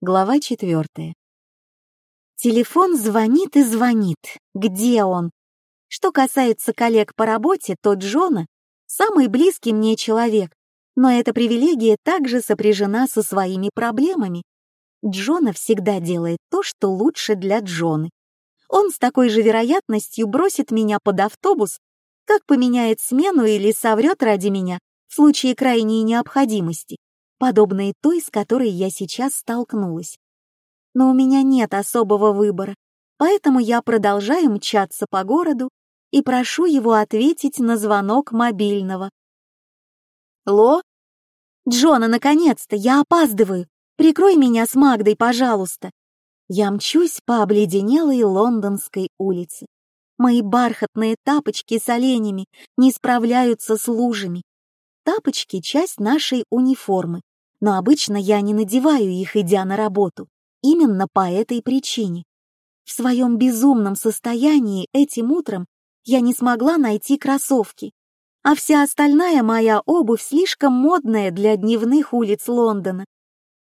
Глава четвертая. Телефон звонит и звонит. Где он? Что касается коллег по работе, то Джона — самый близкий мне человек, но эта привилегия также сопряжена со своими проблемами. Джона всегда делает то, что лучше для Джоны. Он с такой же вероятностью бросит меня под автобус, как поменяет смену или соврет ради меня в случае крайней необходимости подобной той, с которой я сейчас столкнулась. Но у меня нет особого выбора, поэтому я продолжаю мчаться по городу и прошу его ответить на звонок мобильного. «Ло? Джона, наконец-то, я опаздываю. Прикрой меня с Магдой, пожалуйста». Я мчусь по обледенелой лондонской улице. Мои бархатные тапочки с оленями не справляются с лужами. Тапочки — часть нашей униформы, но обычно я не надеваю их, идя на работу, именно по этой причине. В своем безумном состоянии этим утром я не смогла найти кроссовки, а вся остальная моя обувь слишком модная для дневных улиц Лондона.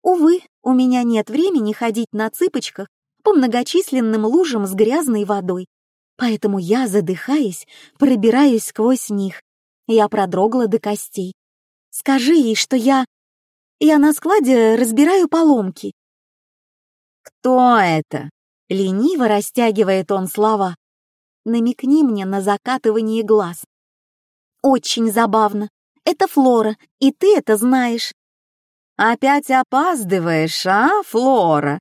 Увы, у меня нет времени ходить на цыпочках по многочисленным лужам с грязной водой, поэтому я, задыхаясь, пробираюсь сквозь них. Я продрогла до костей. Скажи ей, что я я на складе разбираю поломки». «Кто это?» — лениво растягивает он слова. «Намекни мне на закатывание глаз». «Очень забавно. Это Флора, и ты это знаешь». «Опять опаздываешь, а, Флора?»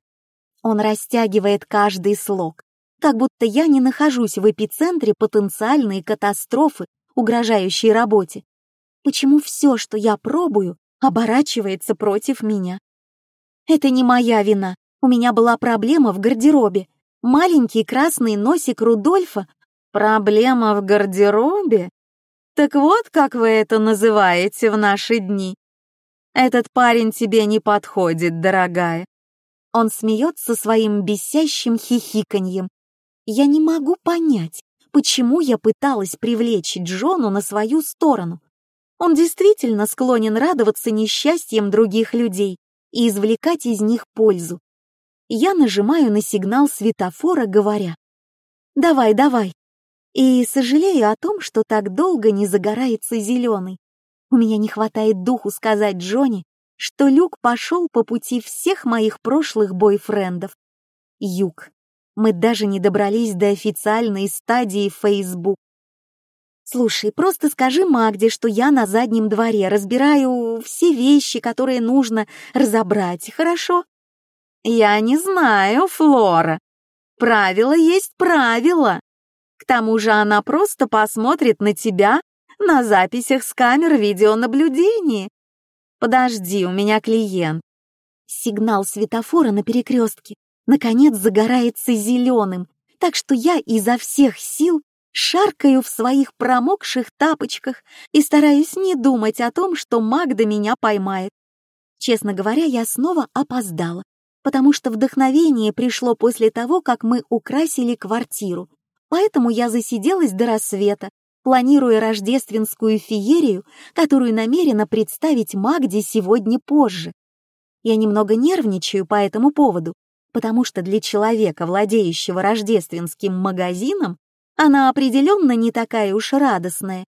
Он растягивает каждый слог, как будто я не нахожусь в эпицентре потенциальной катастрофы, угрожающей работе. Почему все, что я пробую, оборачивается против меня. Это не моя вина. У меня была проблема в гардеробе. Маленький красный носик Рудольфа. Проблема в гардеробе? Так вот, как вы это называете в наши дни. Этот парень тебе не подходит, дорогая. Он смеется своим бесящим хихиканьем. Я не могу понять, почему я пыталась привлечь Джону на свою сторону. Он действительно склонен радоваться несчастьям других людей и извлекать из них пользу. Я нажимаю на сигнал светофора, говоря «Давай, давай!» и сожалею о том, что так долго не загорается зеленый. У меня не хватает духу сказать Джонни, что Люк пошел по пути всех моих прошлых бойфрендов. Юг. Мы даже не добрались до официальной стадии Facebook. Слушай, просто скажи Магде, что я на заднем дворе разбираю все вещи, которые нужно разобрать, хорошо? Я не знаю, Флора. Правило есть правило. К тому же она просто посмотрит на тебя на записях с камер видеонаблюдения. Подожди, у меня клиент. Сигнал светофора на перекрестке наконец загорается зеленым, так что я изо всех сил шаркаю в своих промокших тапочках и стараюсь не думать о том, что Магда меня поймает. Честно говоря, я снова опоздала, потому что вдохновение пришло после того, как мы украсили квартиру. Поэтому я засиделась до рассвета, планируя рождественскую феерию, которую намерена представить Магде сегодня позже. Я немного нервничаю по этому поводу, потому что для человека, владеющего рождественским магазином, она определенно не такая уж радостная.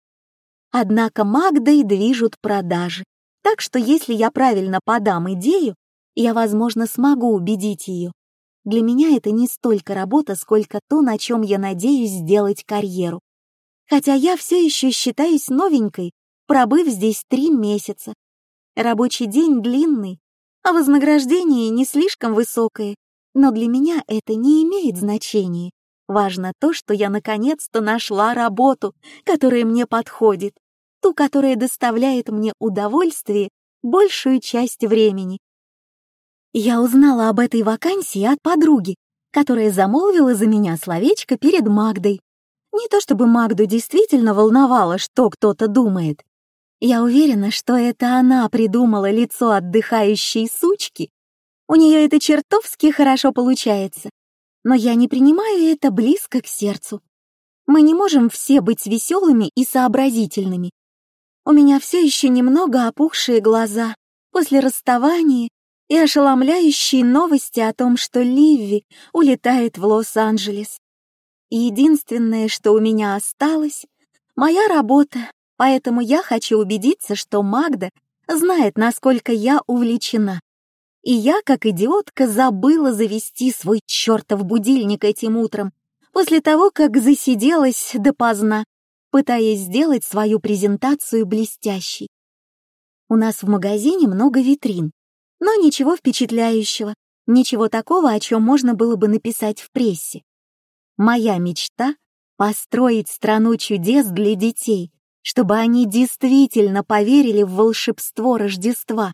Однако Магдой движут продажи, так что если я правильно подам идею, я, возможно, смогу убедить ее. Для меня это не столько работа, сколько то, на чем я надеюсь сделать карьеру. Хотя я все еще считаюсь новенькой, пробыв здесь три месяца. Рабочий день длинный, а вознаграждение не слишком высокое, но для меня это не имеет значения. Важно то, что я наконец-то нашла работу, которая мне подходит, ту, которая доставляет мне удовольствие большую часть времени. Я узнала об этой вакансии от подруги, которая замолвила за меня словечко перед Магдой. Не то чтобы Магду действительно волновало, что кто-то думает. Я уверена, что это она придумала лицо отдыхающей сучки. У нее это чертовски хорошо получается но я не принимаю это близко к сердцу. Мы не можем все быть веселыми и сообразительными. У меня все еще немного опухшие глаза после расставания и ошеломляющие новости о том, что Ливи улетает в Лос-Анджелес. Единственное, что у меня осталось — моя работа, поэтому я хочу убедиться, что Магда знает, насколько я увлечена. И я, как идиотка, забыла завести свой чертов будильник этим утром, после того, как засиделась допоздна, пытаясь сделать свою презентацию блестящей. У нас в магазине много витрин, но ничего впечатляющего, ничего такого, о чем можно было бы написать в прессе. Моя мечта — построить страну чудес для детей, чтобы они действительно поверили в волшебство Рождества.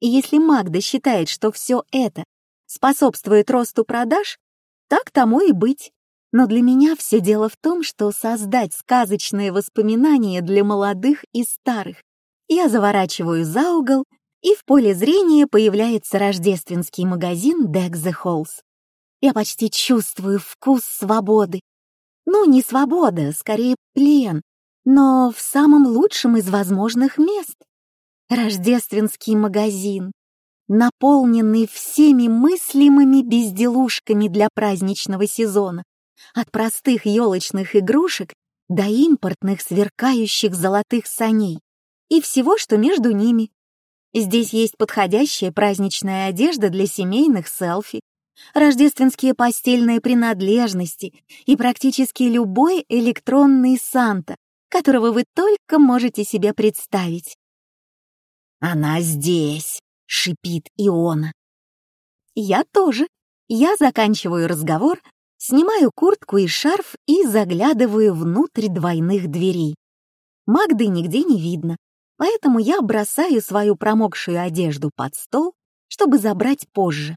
И если Магда считает, что все это способствует росту продаж, так тому и быть. Но для меня все дело в том, что создать сказочные воспоминания для молодых и старых. Я заворачиваю за угол, и в поле зрения появляется рождественский магазин Deck the Halls. Я почти чувствую вкус свободы. Ну, не свобода, скорее плен, но в самом лучшем из возможных мест. Рождественский магазин, наполненный всеми мыслимыми безделушками для праздничного сезона, от простых елочных игрушек до импортных сверкающих золотых саней и всего, что между ними. Здесь есть подходящая праздничная одежда для семейных селфи, рождественские постельные принадлежности и практически любой электронный Санта, которого вы только можете себе представить. «Она здесь!» — шипит Иона. «Я тоже. Я заканчиваю разговор, снимаю куртку и шарф и заглядываю внутрь двойных дверей. Магды нигде не видно, поэтому я бросаю свою промокшую одежду под стол, чтобы забрать позже.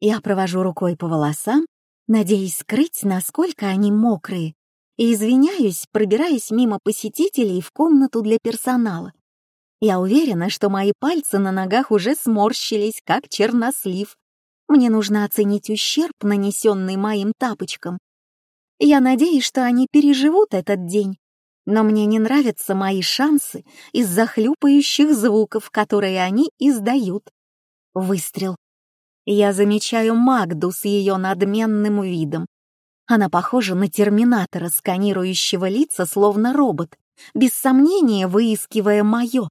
Я провожу рукой по волосам, надеясь скрыть, насколько они мокрые, и извиняюсь, пробираясь мимо посетителей в комнату для персонала. Я уверена, что мои пальцы на ногах уже сморщились, как чернослив. Мне нужно оценить ущерб, нанесенный моим тапочкам. Я надеюсь, что они переживут этот день, но мне не нравятся мои шансы из-за хлюпающих звуков, которые они издают. Выстрел. Я замечаю Магду с ее надменным видом. Она похожа на терминатора, сканирующего лица, словно робот, без сомнения выискивая мое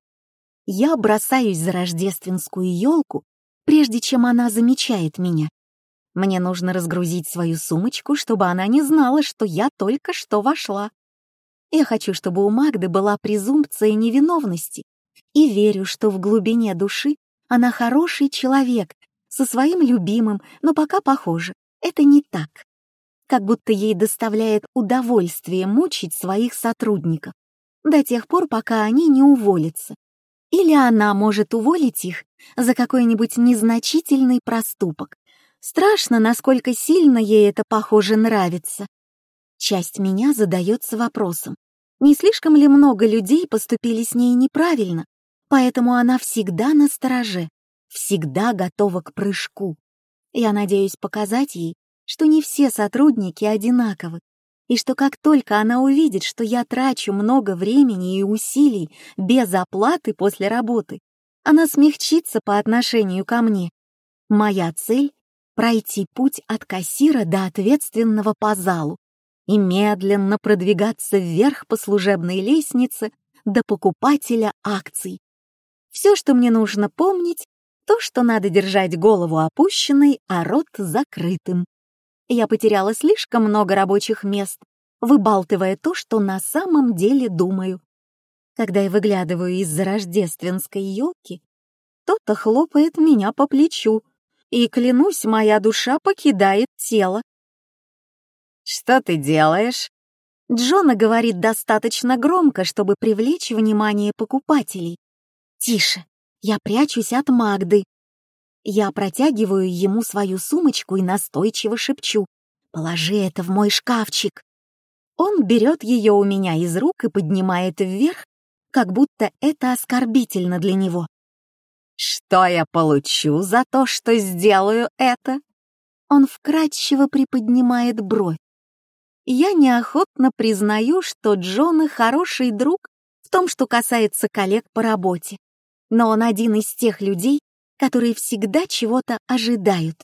я бросаюсь за рождественскую елку, прежде чем она замечает меня. Мне нужно разгрузить свою сумочку, чтобы она не знала, что я только что вошла. Я хочу, чтобы у Магды была презумпция невиновности, и верю, что в глубине души она хороший человек, со своим любимым, но пока похоже, это не так. Как будто ей доставляет удовольствие мучить своих сотрудников, до тех пор, пока они не уволятся. Или она может уволить их за какой-нибудь незначительный проступок. Страшно, насколько сильно ей это, похоже, нравится. Часть меня задается вопросом, не слишком ли много людей поступили с ней неправильно, поэтому она всегда на стороже, всегда готова к прыжку. Я надеюсь показать ей, что не все сотрудники одинаковы, и что как только она увидит, что я трачу много времени и усилий без оплаты после работы, она смягчится по отношению ко мне. Моя цель — пройти путь от кассира до ответственного по залу и медленно продвигаться вверх по служебной лестнице до покупателя акций. Все, что мне нужно помнить, то, что надо держать голову опущенной, а рот закрытым. Я потеряла слишком много рабочих мест, выбалтывая то, что на самом деле думаю. Когда я выглядываю из-за рождественской елки, кто-то хлопает меня по плечу, и, клянусь, моя душа покидает тело. «Что ты делаешь?» Джона говорит достаточно громко, чтобы привлечь внимание покупателей. «Тише, я прячусь от Магды. Я протягиваю ему свою сумочку и настойчиво шепчу. «Положи это в мой шкафчик». Он берет ее у меня из рук и поднимает вверх, как будто это оскорбительно для него. «Что я получу за то, что сделаю это?» Он вкрадчиво приподнимает бровь. Я неохотно признаю, что Джона хороший друг в том, что касается коллег по работе. Но он один из тех людей, которые всегда чего-то ожидают.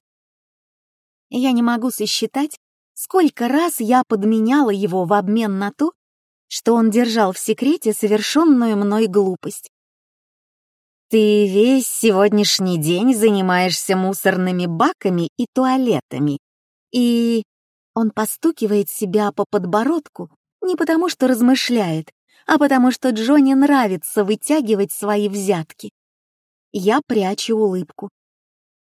Я не могу сосчитать, сколько раз я подменяла его в обмен на то, что он держал в секрете совершенную мной глупость. «Ты весь сегодняшний день занимаешься мусорными баками и туалетами, и...» Он постукивает себя по подбородку не потому, что размышляет, а потому что Джонни нравится вытягивать свои взятки. Я прячу улыбку.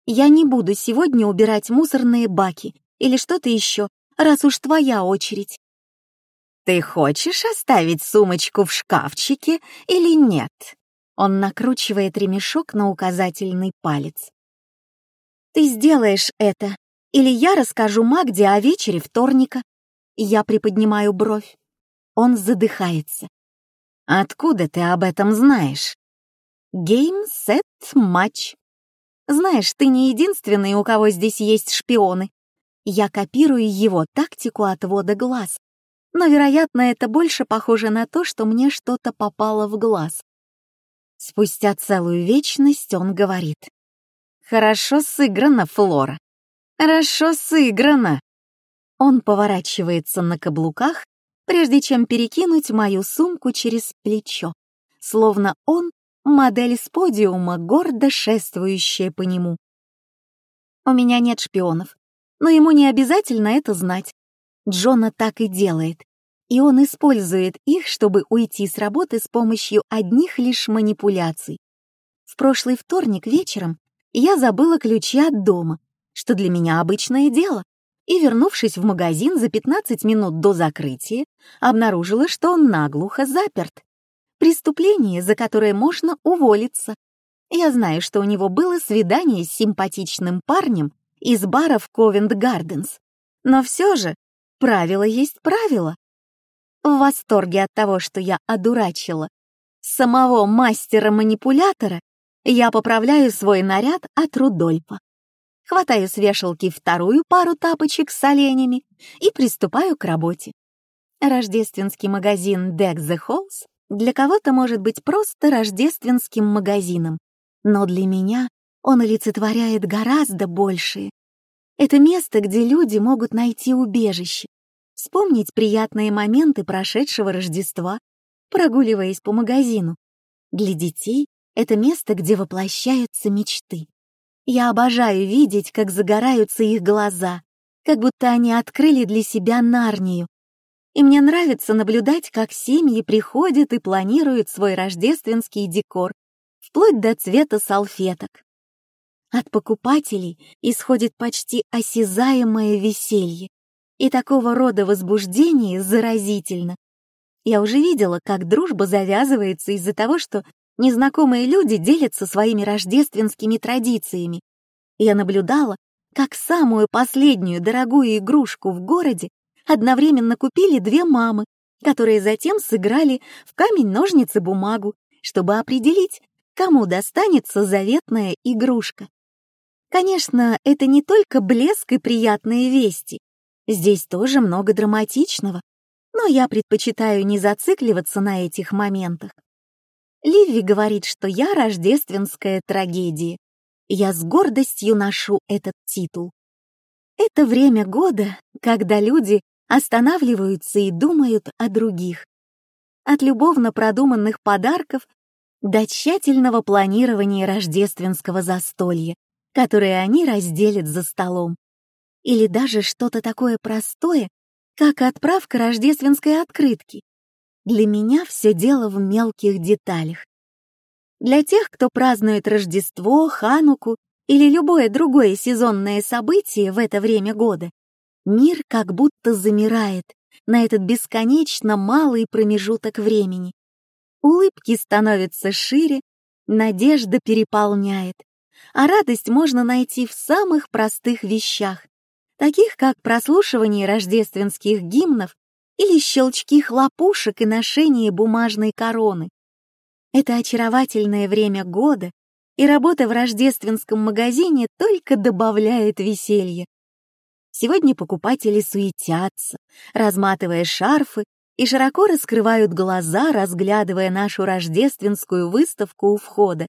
Я не буду сегодня убирать мусорные баки или что-то еще, раз уж твоя очередь. Ты хочешь оставить сумочку в шкафчике или нет? Он накручивает ремешок на указательный палец. Ты сделаешь это, или я расскажу Магде о вечере вторника. Я приподнимаю бровь. Он задыхается. Откуда ты об этом знаешь? Гейм, сет, матч. Знаешь, ты не единственный, у кого здесь есть шпионы. Я копирую его тактику отвода глаз. Но, вероятно, это больше похоже на то, что мне что-то попало в глаз. Спустя целую вечность он говорит. «Хорошо сыграно, Флора. Хорошо сыграно». Он поворачивается на каблуках прежде чем перекинуть мою сумку через плечо, словно он — модель с подиума, гордо шествующая по нему. У меня нет шпионов, но ему не обязательно это знать. Джона так и делает, и он использует их, чтобы уйти с работы с помощью одних лишь манипуляций. В прошлый вторник вечером я забыла ключи от дома, что для меня обычное дело и, вернувшись в магазин за 15 минут до закрытия, обнаружила, что он наглухо заперт. Преступление, за которое можно уволиться. Я знаю, что у него было свидание с симпатичным парнем из бара в Ковент-Гарденс. Но все же, правило есть правило. В восторге от того, что я одурачила самого мастера-манипулятора, я поправляю свой наряд от Рудольфа хватаю с вешалки вторую пару тапочек с оленями и приступаю к работе. Рождественский магазин Deck the Halls для кого-то может быть просто рождественским магазином, но для меня он олицетворяет гораздо большее. Это место, где люди могут найти убежище, вспомнить приятные моменты прошедшего Рождества, прогуливаясь по магазину. Для детей это место, где воплощаются мечты. Я обожаю видеть, как загораются их глаза, как будто они открыли для себя Нарнию. И мне нравится наблюдать, как семьи приходят и планируют свой рождественский декор, вплоть до цвета салфеток. От покупателей исходит почти осязаемое веселье, и такого рода возбуждение заразительно. Я уже видела, как дружба завязывается из-за того, что Незнакомые люди делятся своими рождественскими традициями. Я наблюдала, как самую последнюю дорогую игрушку в городе одновременно купили две мамы, которые затем сыграли в камень-ножницы-бумагу, чтобы определить, кому достанется заветная игрушка. Конечно, это не только блеск и приятные вести. Здесь тоже много драматичного, но я предпочитаю не зацикливаться на этих моментах. Ливи говорит, что я рождественская трагедия. Я с гордостью ношу этот титул. Это время года, когда люди останавливаются и думают о других. От любовно продуманных подарков до тщательного планирования рождественского застолья, которое они разделят за столом. Или даже что-то такое простое, как отправка рождественской открытки. Для меня все дело в мелких деталях. Для тех, кто празднует Рождество, Хануку или любое другое сезонное событие в это время года, мир как будто замирает на этот бесконечно малый промежуток времени. Улыбки становятся шире, надежда переполняет, а радость можно найти в самых простых вещах, таких как прослушивание рождественских гимнов или щелчки хлопушек и ношение бумажной короны. Это очаровательное время года, и работа в рождественском магазине только добавляет веселья. Сегодня покупатели суетятся, разматывая шарфы и широко раскрывают глаза, разглядывая нашу рождественскую выставку у входа.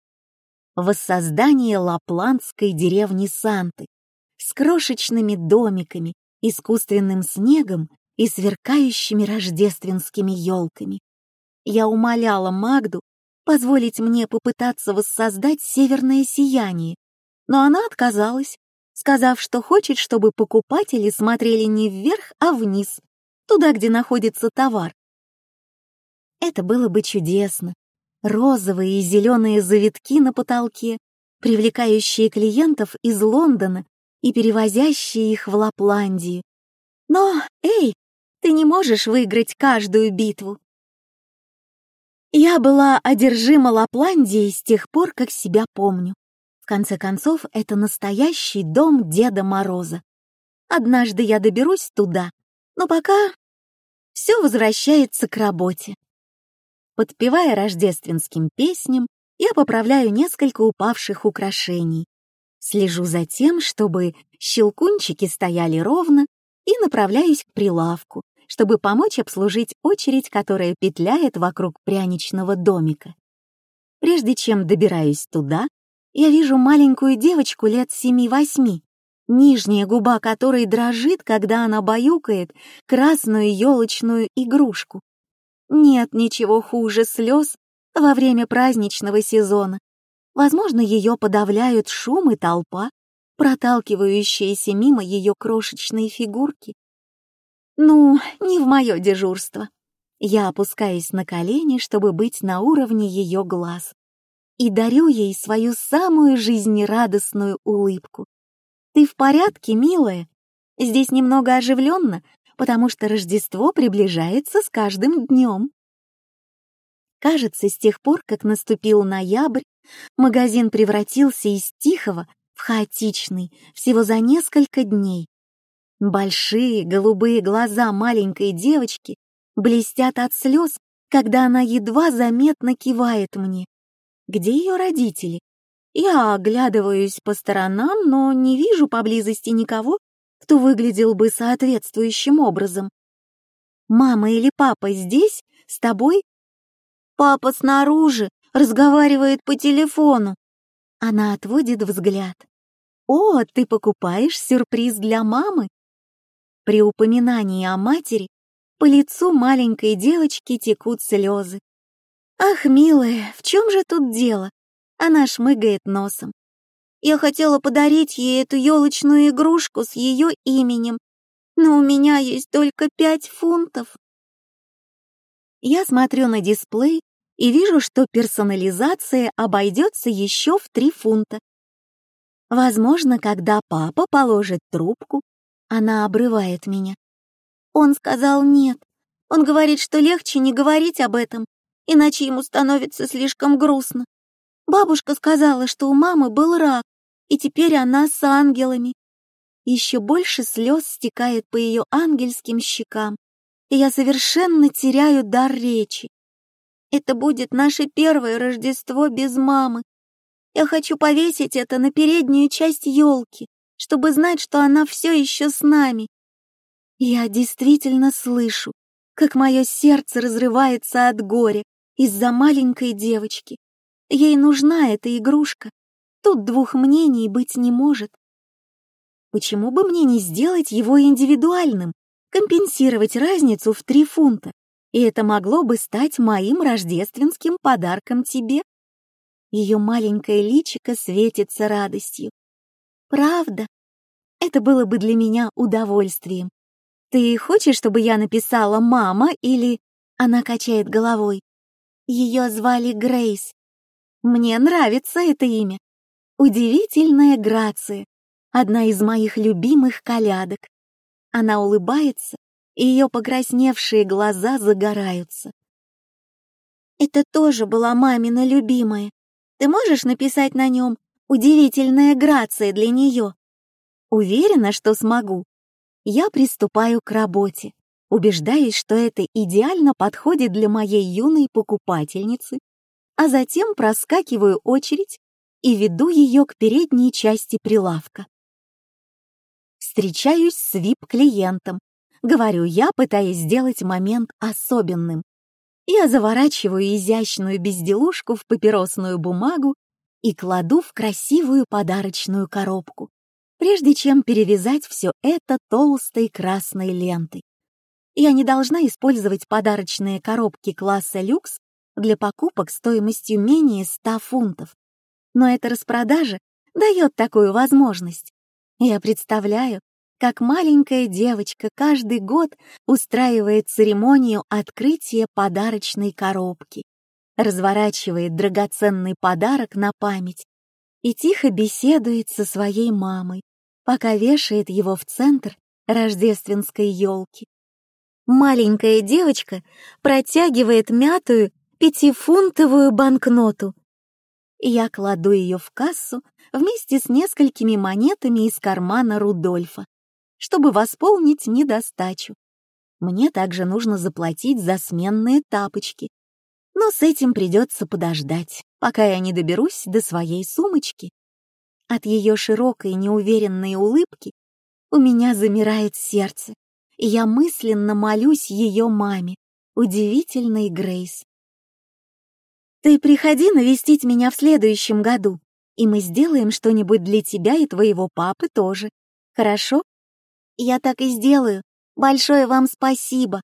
воссоздание лапландской деревни Санты с крошечными домиками, искусственным снегом и сверкающими рождественскими елками. Я умоляла Магду позволить мне попытаться воссоздать северное сияние, но она отказалась, сказав, что хочет, чтобы покупатели смотрели не вверх, а вниз, туда, где находится товар. Это было бы чудесно. Розовые и зеленые завитки на потолке, привлекающие клиентов из Лондона и перевозящие их в Лапландию. Но, эй, ты не можешь выиграть каждую битву. Я была одержима Лапландией с тех пор, как себя помню. В конце концов, это настоящий дом Деда Мороза. Однажды я доберусь туда, но пока все возвращается к работе. Подпевая рождественским песням, я поправляю несколько упавших украшений. Слежу за тем, чтобы щелкунчики стояли ровно, и направляюсь к прилавку, чтобы помочь обслужить очередь, которая петляет вокруг пряничного домика. Прежде чем добираюсь туда, я вижу маленькую девочку лет семи-восьми, нижняя губа которой дрожит, когда она баюкает красную елочную игрушку. Нет ничего хуже слез во время праздничного сезона. Возможно, ее подавляют шум и толпа, проталкивающиеся мимо ее крошечной фигурки. Ну, не в мое дежурство. Я опускаюсь на колени, чтобы быть на уровне ее глаз и дарю ей свою самую жизнерадостную улыбку. «Ты в порядке, милая? Здесь немного оживленно, потому что Рождество приближается с каждым днем». Кажется, с тех пор, как наступил ноябрь, магазин превратился из тихого в хаотичный всего за несколько дней. Большие голубые глаза маленькой девочки блестят от слез, когда она едва заметно кивает мне. Где ее родители? Я оглядываюсь по сторонам, но не вижу поблизости никого, кто выглядел бы соответствующим образом. «Мама или папа здесь? С тобой?» «Папа снаружи, разговаривает по телефону». Она отводит взгляд. «О, ты покупаешь сюрприз для мамы?» При упоминании о матери по лицу маленькой девочки текут слезы. «Ах, милая, в чем же тут дело?» Она шмыгает носом. «Я хотела подарить ей эту елочную игрушку с ее именем, но у меня есть только пять фунтов». Я смотрю на дисплей и вижу, что персонализация обойдется еще в три фунта. Возможно, когда папа положит трубку, она обрывает меня. Он сказал нет. Он говорит, что легче не говорить об этом, иначе ему становится слишком грустно. Бабушка сказала, что у мамы был рак, и теперь она с ангелами. Еще больше слез стекает по ее ангельским щекам, и я совершенно теряю дар речи. Это будет наше первое Рождество без мамы. Я хочу повесить это на переднюю часть елки, чтобы знать, что она все еще с нами. Я действительно слышу, как мое сердце разрывается от горя, из-за маленькой девочки. Ей нужна эта игрушка. Тут двух мнений быть не может. Почему бы мне не сделать его индивидуальным, компенсировать разницу в три фунта? И это могло бы стать моим рождественским подарком тебе. Ее маленькое личико светится радостью. Правда? Это было бы для меня удовольствием. Ты хочешь, чтобы я написала «мама» или... Она качает головой. Ее звали Грейс. Мне нравится это имя. Удивительная Грация, одна из моих любимых колядок. Она улыбается, и ее покрасневшие глаза загораются. Это тоже была мамина любимая. Ты можешь написать на нем «Удивительная Грация» для нее? Уверена, что смогу. Я приступаю к работе убеждаясь, что это идеально подходит для моей юной покупательницы, а затем проскакиваю очередь и веду ее к передней части прилавка. Встречаюсь с VIP-клиентом, говорю я, пытаясь сделать момент особенным. Я заворачиваю изящную безделушку в папиросную бумагу и кладу в красивую подарочную коробку, прежде чем перевязать все это толстой красной лентой. Я не должна использовать подарочные коробки класса люкс для покупок стоимостью менее 100 фунтов. Но эта распродажа дает такую возможность. Я представляю, как маленькая девочка каждый год устраивает церемонию открытия подарочной коробки, разворачивает драгоценный подарок на память и тихо беседует со своей мамой, пока вешает его в центр рождественской елки. Маленькая девочка протягивает мятую пятифунтовую банкноту. Я кладу ее в кассу вместе с несколькими монетами из кармана Рудольфа, чтобы восполнить недостачу. Мне также нужно заплатить за сменные тапочки. Но с этим придется подождать, пока я не доберусь до своей сумочки. От ее широкой неуверенной улыбки у меня замирает сердце, я мысленно молюсь ее маме, удивительной Грейс. Ты приходи навестить меня в следующем году, и мы сделаем что-нибудь для тебя и твоего папы тоже. Хорошо? Я так и сделаю. Большое вам спасибо.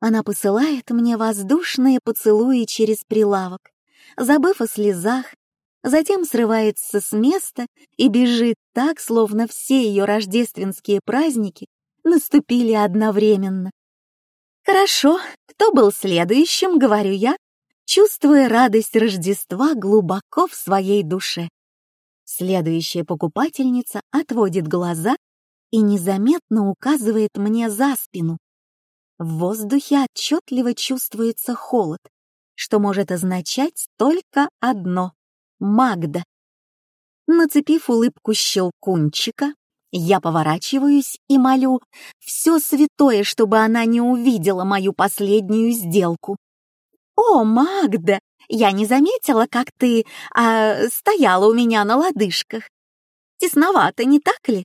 Она посылает мне воздушные поцелуи через прилавок, забыв о слезах, затем срывается с места и бежит так, словно все ее рождественские праздники наступили одновременно. «Хорошо, кто был следующим?» — говорю я, чувствуя радость Рождества глубоко в своей душе. Следующая покупательница отводит глаза и незаметно указывает мне за спину. В воздухе отчетливо чувствуется холод, что может означать только одно — Магда. Нацепив улыбку щелкунчика, я поворачиваюсь и молю все святое, чтобы она не увидела мою последнюю сделку. «О, Магда, я не заметила, как ты а, стояла у меня на лодыжках. Тесновато, не так ли?»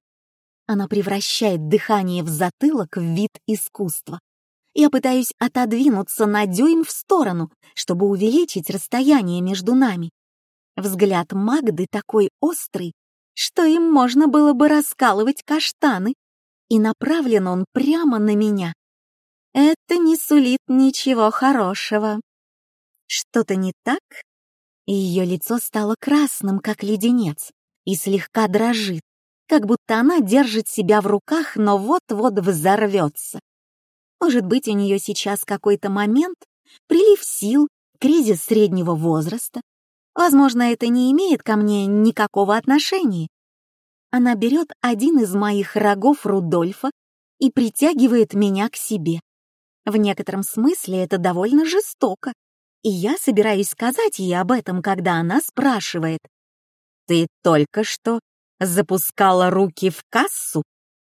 Она превращает дыхание в затылок в вид искусства. Я пытаюсь отодвинуться на дюйм в сторону, чтобы увеличить расстояние между нами. Взгляд Магды такой острый, что им можно было бы раскалывать каштаны, и направлен он прямо на меня. Это не сулит ничего хорошего. Что-то не так? Ее лицо стало красным, как леденец, и слегка дрожит, как будто она держит себя в руках, но вот-вот взорвется. Может быть, у нее сейчас какой-то момент, прилив сил, кризис среднего возраста. Возможно, это не имеет ко мне никакого отношения. Она берет один из моих рогов Рудольфа и притягивает меня к себе. В некотором смысле это довольно жестоко, и я собираюсь сказать ей об этом, когда она спрашивает. «Ты только что запускала руки в кассу?»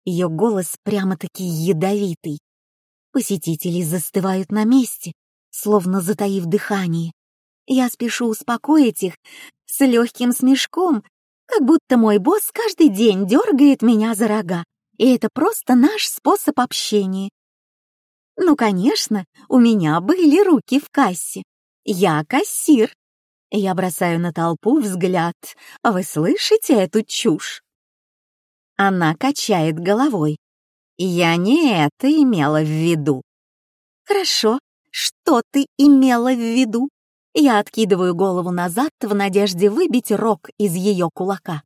Ее голос прямо-таки ядовитый. Посетители застывают на месте, словно затаив дыхание. Я спешу успокоить их с легким смешком, как будто мой босс каждый день дергает меня за рога, и это просто наш способ общения. Ну, конечно, у меня были руки в кассе. Я кассир. Я бросаю на толпу взгляд. Вы слышите эту чушь? Она качает головой. Я не это имела в виду. Хорошо, что ты имела в виду? Я откидываю голову назад в надежде выбить рог из ее кулака.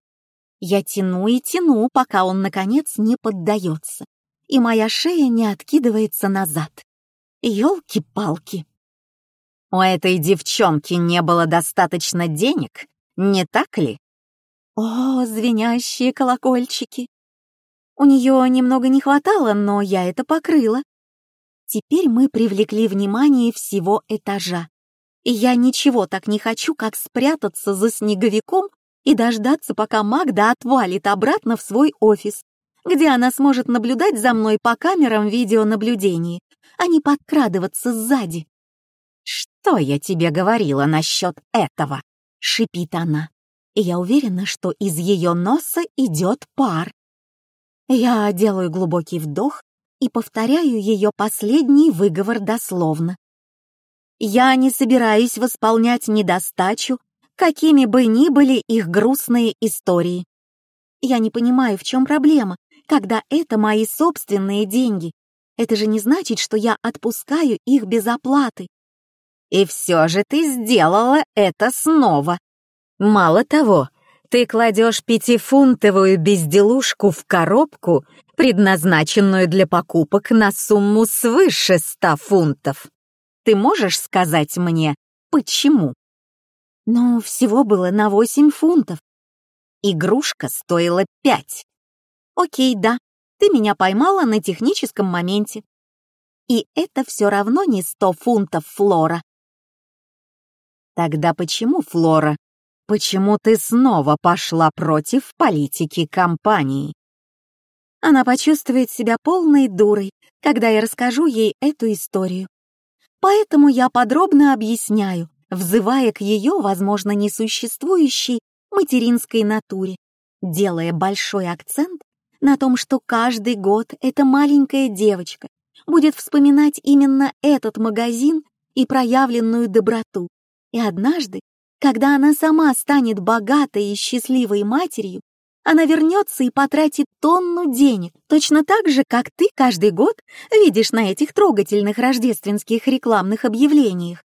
Я тяну и тяну, пока он, наконец, не поддается и моя шея не откидывается назад. Ёлки-палки. У этой девчонки не было достаточно денег, не так ли? О, звенящие колокольчики. У нее немного не хватало, но я это покрыла. Теперь мы привлекли внимание всего этажа. И я ничего так не хочу, как спрятаться за снеговиком и дождаться, пока Магда отвалит обратно в свой офис где она сможет наблюдать за мной по камерам видеонаблюдения, а не подкрадываться сзади. «Что я тебе говорила насчет этого?» — шипит она. И я уверена, что из ее носа идет пар. Я делаю глубокий вдох и повторяю ее последний выговор дословно. Я не собираюсь восполнять недостачу какими бы ни были их грустные истории. Я не понимаю, в чем проблема, когда это мои собственные деньги. Это же не значит, что я отпускаю их без оплаты. И все же ты сделала это снова. Мало того, ты кладешь пятифунтовую безделушку в коробку, предназначенную для покупок на сумму свыше ста фунтов. Ты можешь сказать мне, почему? Ну, всего было на восемь фунтов. Игрушка стоила пять. Окей, да, ты меня поймала на техническом моменте. И это все равно не сто фунтов, Флора. Тогда почему, Флора, почему ты снова пошла против политики компании? Она почувствует себя полной дурой, когда я расскажу ей эту историю. Поэтому я подробно объясняю, взывая к ее, возможно, несуществующей материнской натуре, делая большой акцент на том, что каждый год эта маленькая девочка будет вспоминать именно этот магазин и проявленную доброту. И однажды, когда она сама станет богатой и счастливой матерью, она вернется и потратит тонну денег, точно так же, как ты каждый год видишь на этих трогательных рождественских рекламных объявлениях.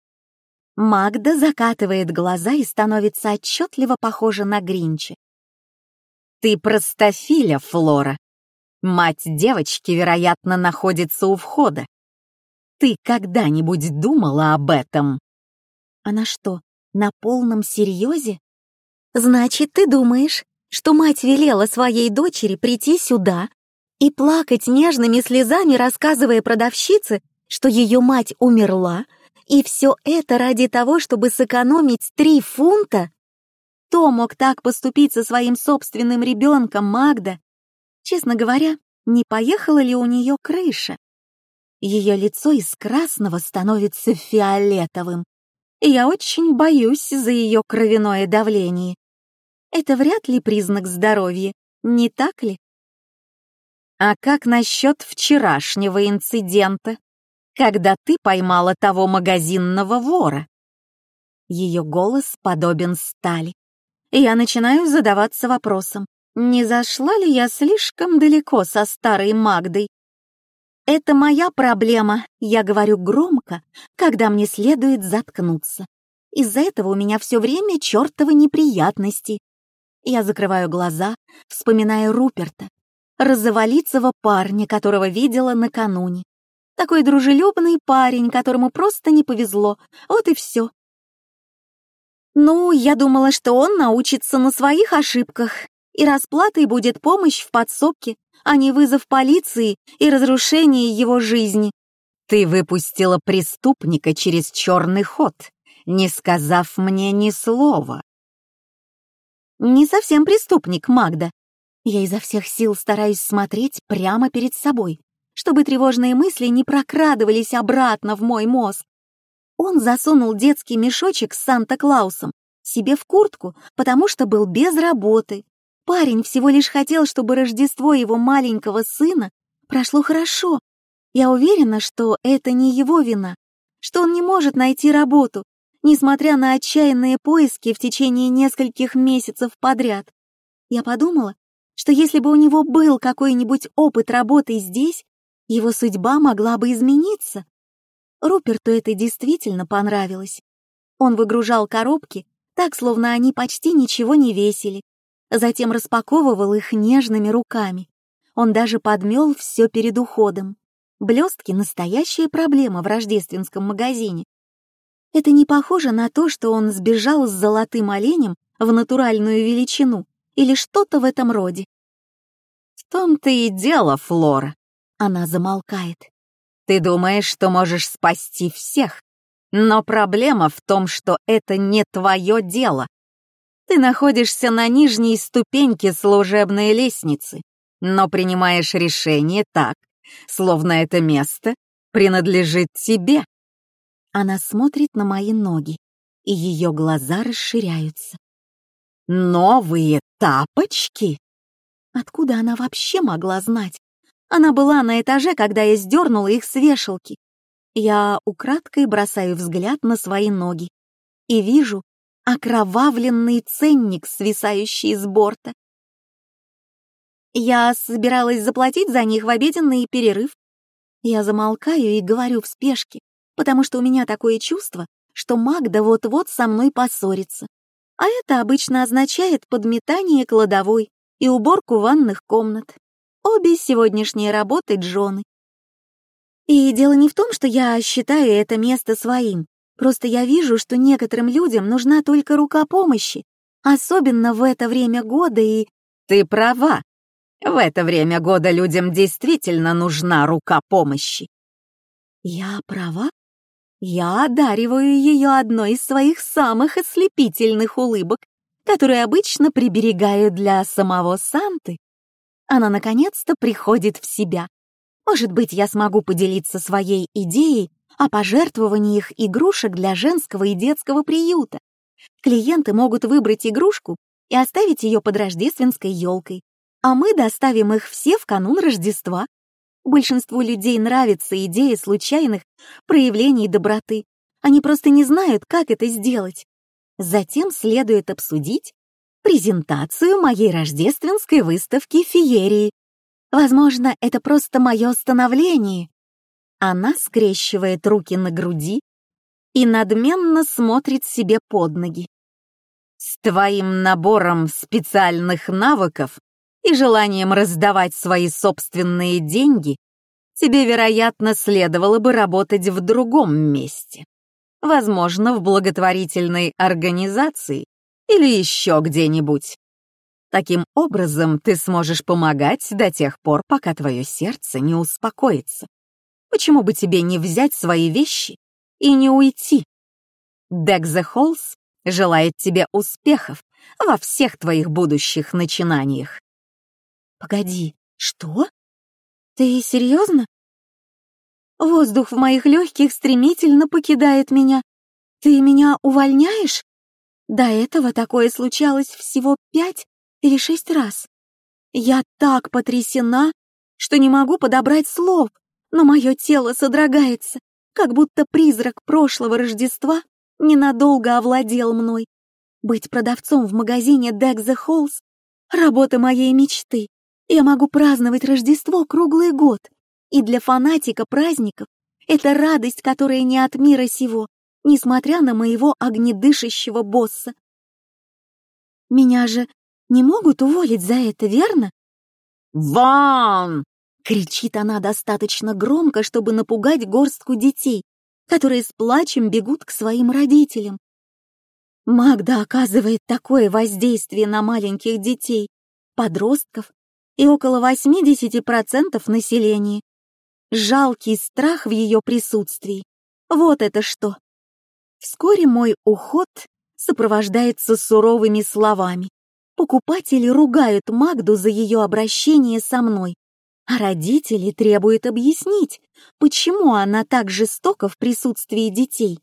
Магда закатывает глаза и становится отчетливо похожа на Гринча. Ты простофиля, Флора. Мать девочки, вероятно, находится у входа. Ты когда-нибудь думала об этом? Она что, на полном серьезе? Значит, ты думаешь, что мать велела своей дочери прийти сюда и плакать нежными слезами, рассказывая продавщице, что ее мать умерла, и все это ради того, чтобы сэкономить три фунта? Кто мог так поступить со своим собственным ребенком, Магда? Честно говоря, не поехала ли у нее крыша? Ее лицо из красного становится фиолетовым, и я очень боюсь за ее кровяное давление. Это вряд ли признак здоровья, не так ли? А как насчет вчерашнего инцидента, когда ты поймала того магазинного вора? Ее голос подобен стали я начинаю задаваться вопросом, не зашла ли я слишком далеко со старой Магдой. Это моя проблема, я говорю громко, когда мне следует заткнуться. Из-за этого у меня все время чертовы неприятности. Я закрываю глаза, вспоминая Руперта, розоволицего парня, которого видела накануне. Такой дружелюбный парень, которому просто не повезло, вот и все. Ну, я думала, что он научится на своих ошибках, и расплатой будет помощь в подсобке, а не вызов полиции и разрушение его жизни. Ты выпустила преступника через черный ход, не сказав мне ни слова. Не совсем преступник, Магда. Я изо всех сил стараюсь смотреть прямо перед собой, чтобы тревожные мысли не прокрадывались обратно в мой мозг. Он засунул детский мешочек с Санта-Клаусом себе в куртку, потому что был без работы. Парень всего лишь хотел, чтобы Рождество его маленького сына прошло хорошо. Я уверена, что это не его вина, что он не может найти работу, несмотря на отчаянные поиски в течение нескольких месяцев подряд. Я подумала, что если бы у него был какой-нибудь опыт работы здесь, его судьба могла бы измениться. Руперту это действительно понравилось. Он выгружал коробки, так, словно они почти ничего не весили. Затем распаковывал их нежными руками. Он даже подмел все перед уходом. Блестки — настоящая проблема в рождественском магазине. Это не похоже на то, что он сбежал с золотым оленем в натуральную величину или что-то в этом роде. «В том-то и дело, Флора!» Она замолкает. Ты думаешь, что можешь спасти всех, но проблема в том, что это не твое дело. Ты находишься на нижней ступеньке служебной лестницы, но принимаешь решение так, словно это место принадлежит тебе. Она смотрит на мои ноги, и ее глаза расширяются. Новые тапочки? Откуда она вообще могла знать? Она была на этаже, когда я сдернула их с вешалки. Я украдкой бросаю взгляд на свои ноги и вижу, окровавленный ценник, свисающий с борта. Я собиралась заплатить за них в обеденный перерыв. Я замолкаю и говорю в спешке, потому что у меня такое чувство, что Магда вот-вот со мной поссорится. А это обычно означает подметание кладовой и уборку ванных комнат. Обе сегодняшние работы Джоны. И дело не в том, что я считаю это место своим. Просто я вижу, что некоторым людям нужна только рука помощи, особенно в это время года и... Ты права. В это время года людям действительно нужна рука помощи. Я права? Я одариваю ее одной из своих самых ослепительных улыбок, которые обычно приберегаю для самого Санты. Она наконец-то приходит в себя. Может быть, я смогу поделиться своей идеей о пожертвованиях игрушек для женского и детского приюта. Клиенты могут выбрать игрушку и оставить ее под рождественской елкой, а мы доставим их все в канун Рождества. Большинству людей нравится идея случайных проявлений доброты. Они просто не знают, как это сделать. Затем следует обсудить презентацию моей рождественской выставки феерии. Возможно, это просто мое становление. Она скрещивает руки на груди и надменно смотрит себе под ноги. С твоим набором специальных навыков и желанием раздавать свои собственные деньги, тебе, вероятно, следовало бы работать в другом месте. Возможно, в благотворительной организации или еще где-нибудь. Таким образом, ты сможешь помогать до тех пор, пока твое сердце не успокоится. Почему бы тебе не взять свои вещи и не уйти? The Halls желает тебе успехов во всех твоих будущих начинаниях. Погоди, что? Ты серьезно? Воздух в моих легких стремительно покидает меня. Ты меня увольняешь? До этого такое случалось всего пять или шесть раз. Я так потрясена, что не могу подобрать слов, но мое тело содрогается, как будто призрак прошлого Рождества ненадолго овладел мной. Быть продавцом в магазине Deck the Halls — работа моей мечты. Я могу праздновать Рождество круглый год, и для фанатика праздников это радость, которая не от мира сего, несмотря на моего огнедышащего босса. Меня же не могут уволить за это, верно? «Вон!» — кричит она достаточно громко, чтобы напугать горстку детей, которые с плачем бегут к своим родителям. Магда оказывает такое воздействие на маленьких детей, подростков и около 80% населения. Жалкий страх в ее присутствии. Вот это что. Вскоре мой уход сопровождается суровыми словами. Покупатели ругают Магду за ее обращение со мной, а родители требуют объяснить, почему она так жестока в присутствии детей.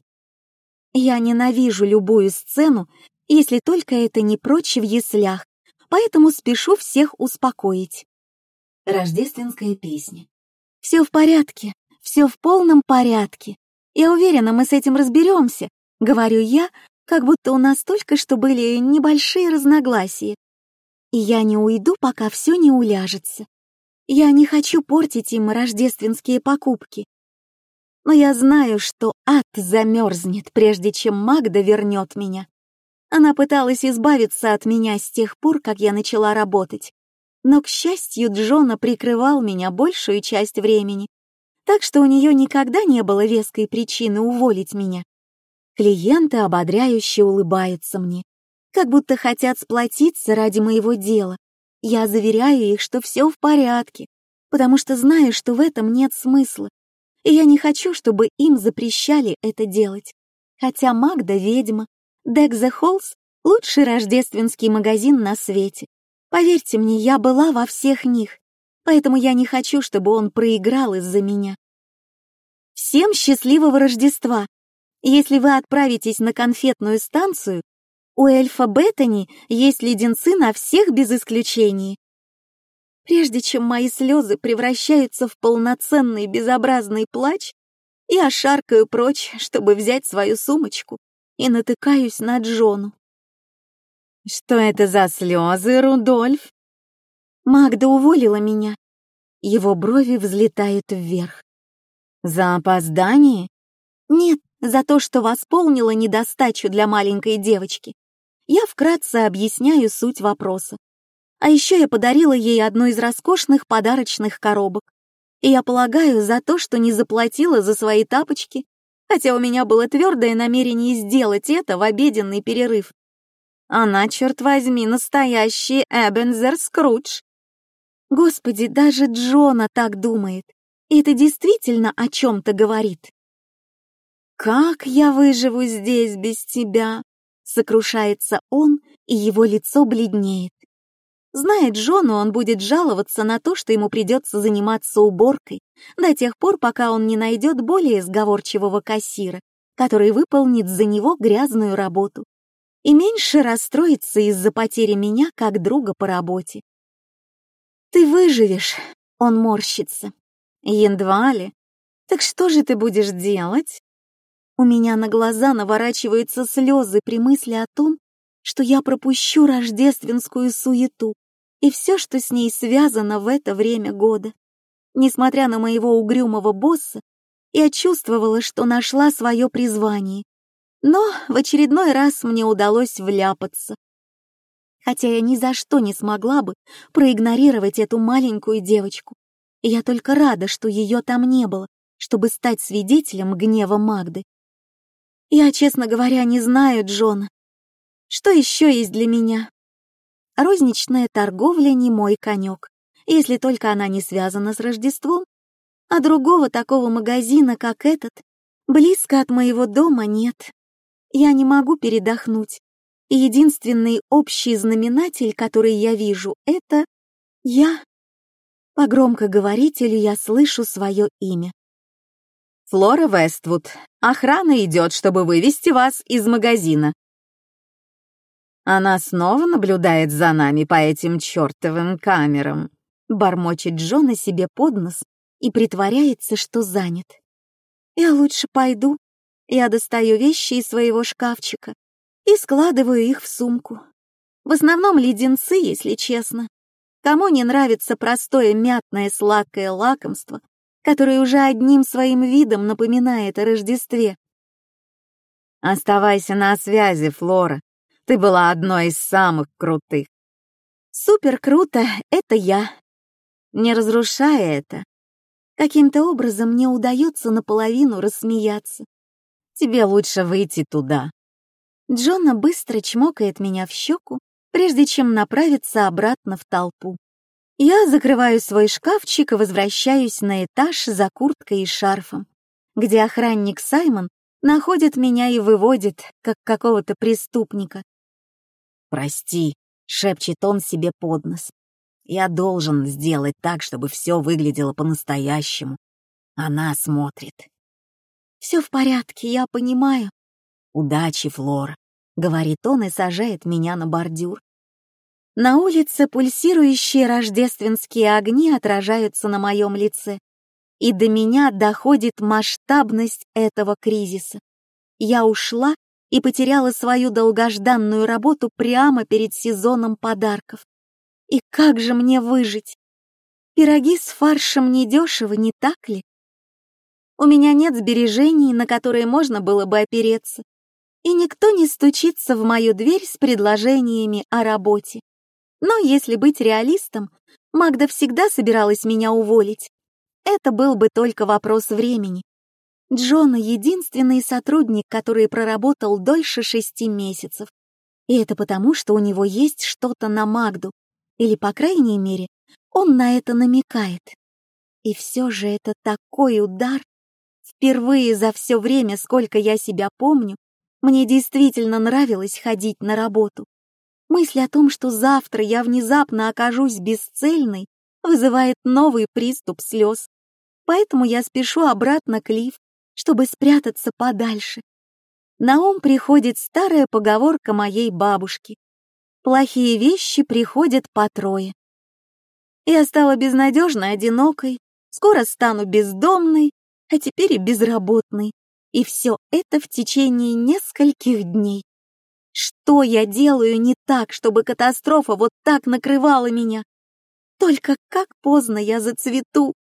Я ненавижу любую сцену, если только это не прочь в яслях, поэтому спешу всех успокоить. Рождественская песня. Все в порядке, все в полном порядке. Я уверена, мы с этим разберемся, говорю я, как будто у нас только что были небольшие разногласия. И я не уйду, пока все не уляжется. Я не хочу портить им рождественские покупки. Но я знаю, что ад замерзнет, прежде чем Магда вернет меня. Она пыталась избавиться от меня с тех пор, как я начала работать. Но, к счастью, Джона прикрывал меня большую часть времени, так что у нее никогда не было веской причины уволить меня. Клиенты ободряюще улыбаются мне, как будто хотят сплотиться ради моего дела. Я заверяю их, что все в порядке, потому что знаю, что в этом нет смысла, и я не хочу, чтобы им запрещали это делать. Хотя Магда — ведьма, The Halls — лучший рождественский магазин на свете. Поверьте мне, я была во всех них, поэтому я не хочу, чтобы он проиграл из-за меня. Всем счастливого Рождества! Если вы отправитесь на конфетную станцию, у эльфа Беттани есть леденцы на всех без исключения. Прежде чем мои слезы превращаются в полноценный безобразный плач, я шаркаю прочь, чтобы взять свою сумочку и натыкаюсь на Джону. «Что это за слезы, Рудольф?» Магда уволила меня. Его брови взлетают вверх. «За опоздание?» «Нет, за то, что восполнила недостачу для маленькой девочки. Я вкратце объясняю суть вопроса. А еще я подарила ей одну из роскошных подарочных коробок. И я полагаю за то, что не заплатила за свои тапочки, хотя у меня было твердое намерение сделать это в обеденный перерыв. Она, черт возьми, настоящий Эбензер Скрудж. Господи, даже Джона так думает. И это действительно о чем-то говорит. «Как я выживу здесь без тебя?» — сокрушается он, и его лицо бледнеет. Знает Джону, он будет жаловаться на то, что ему придется заниматься уборкой до тех пор, пока он не найдет более сговорчивого кассира, который выполнит за него грязную работу, и меньше расстроится из-за потери меня как друга по работе. «Ты выживешь», — он морщится. «Едва ли. Так что же ты будешь делать?» У меня на глаза наворачиваются слезы при мысли о том, что я пропущу рождественскую суету и все, что с ней связано в это время года. Несмотря на моего угрюмого босса, я чувствовала, что нашла свое призвание. Но в очередной раз мне удалось вляпаться. Хотя я ни за что не смогла бы проигнорировать эту маленькую девочку. Я только рада, что ее там не было, чтобы стать свидетелем гнева Магды. Я, честно говоря, не знаю Джона, что еще есть для меня? Розничная торговля не мой конек, если только она не связана с Рождеством. А другого такого магазина, как этот, близко от моего дома нет. Я не могу передохнуть. И единственный общий знаменатель, который я вижу, это я. По громкоговорителю я слышу свое имя. «Флора Вествуд, охрана идет, чтобы вывести вас из магазина», она снова наблюдает за нами по этим чертовым камерам. Бормочет Джона себе под нос и притворяется, что занят. Я лучше пойду. Я достаю вещи из своего шкафчика и складываю их в сумку. В основном леденцы, если честно. Кому не нравится простое мятное сладкое лакомство, которое уже одним своим видом напоминает о Рождестве? Оставайся на связи, Флора. Ты была одной из самых крутых. Супер круто, это я. Не разрушая это, каким-то образом мне удается наполовину рассмеяться. Тебе лучше выйти туда. Джона быстро чмокает меня в щеку, прежде чем направиться обратно в толпу. Я закрываю свой шкафчик и возвращаюсь на этаж за курткой и шарфом, где охранник Саймон находит меня и выводит, как какого-то преступника, «Прости», — шепчет он себе под нос. «Я должен сделать так, чтобы все выглядело по-настоящему. Она смотрит». «Все в порядке, я понимаю». «Удачи, Флор», — говорит он и сажает меня на бордюр. На улице пульсирующие рождественские огни отражаются на моем лице, и до меня доходит масштабность этого кризиса. Я ушла и потеряла свою долгожданную работу прямо перед сезоном подарков. И как же мне выжить? Пироги с фаршем недешево, не так ли? У меня нет сбережений, на которые можно было бы опереться, и никто не стучится в мою дверь с предложениями о работе. Но если быть реалистом, Магда всегда собиралась меня уволить. Это был бы только вопрос времени. Джона — единственный сотрудник, который проработал дольше шести месяцев. И это потому, что у него есть что-то на Магду, или, по крайней мере, он на это намекает. И все же это такой удар. Впервые за все время, сколько я себя помню, мне действительно нравилось ходить на работу. Мысль о том, что завтра я внезапно окажусь бесцельной, вызывает новый приступ слез. Поэтому я спешу обратно к Лив, чтобы спрятаться подальше. На ум приходит старая поговорка моей бабушки. Плохие вещи приходят по трое. Я стала безнадежно одинокой, скоро стану бездомной, а теперь и безработной. И все это в течение нескольких дней. Что я делаю не так, чтобы катастрофа вот так накрывала меня? Только как поздно я зацвету.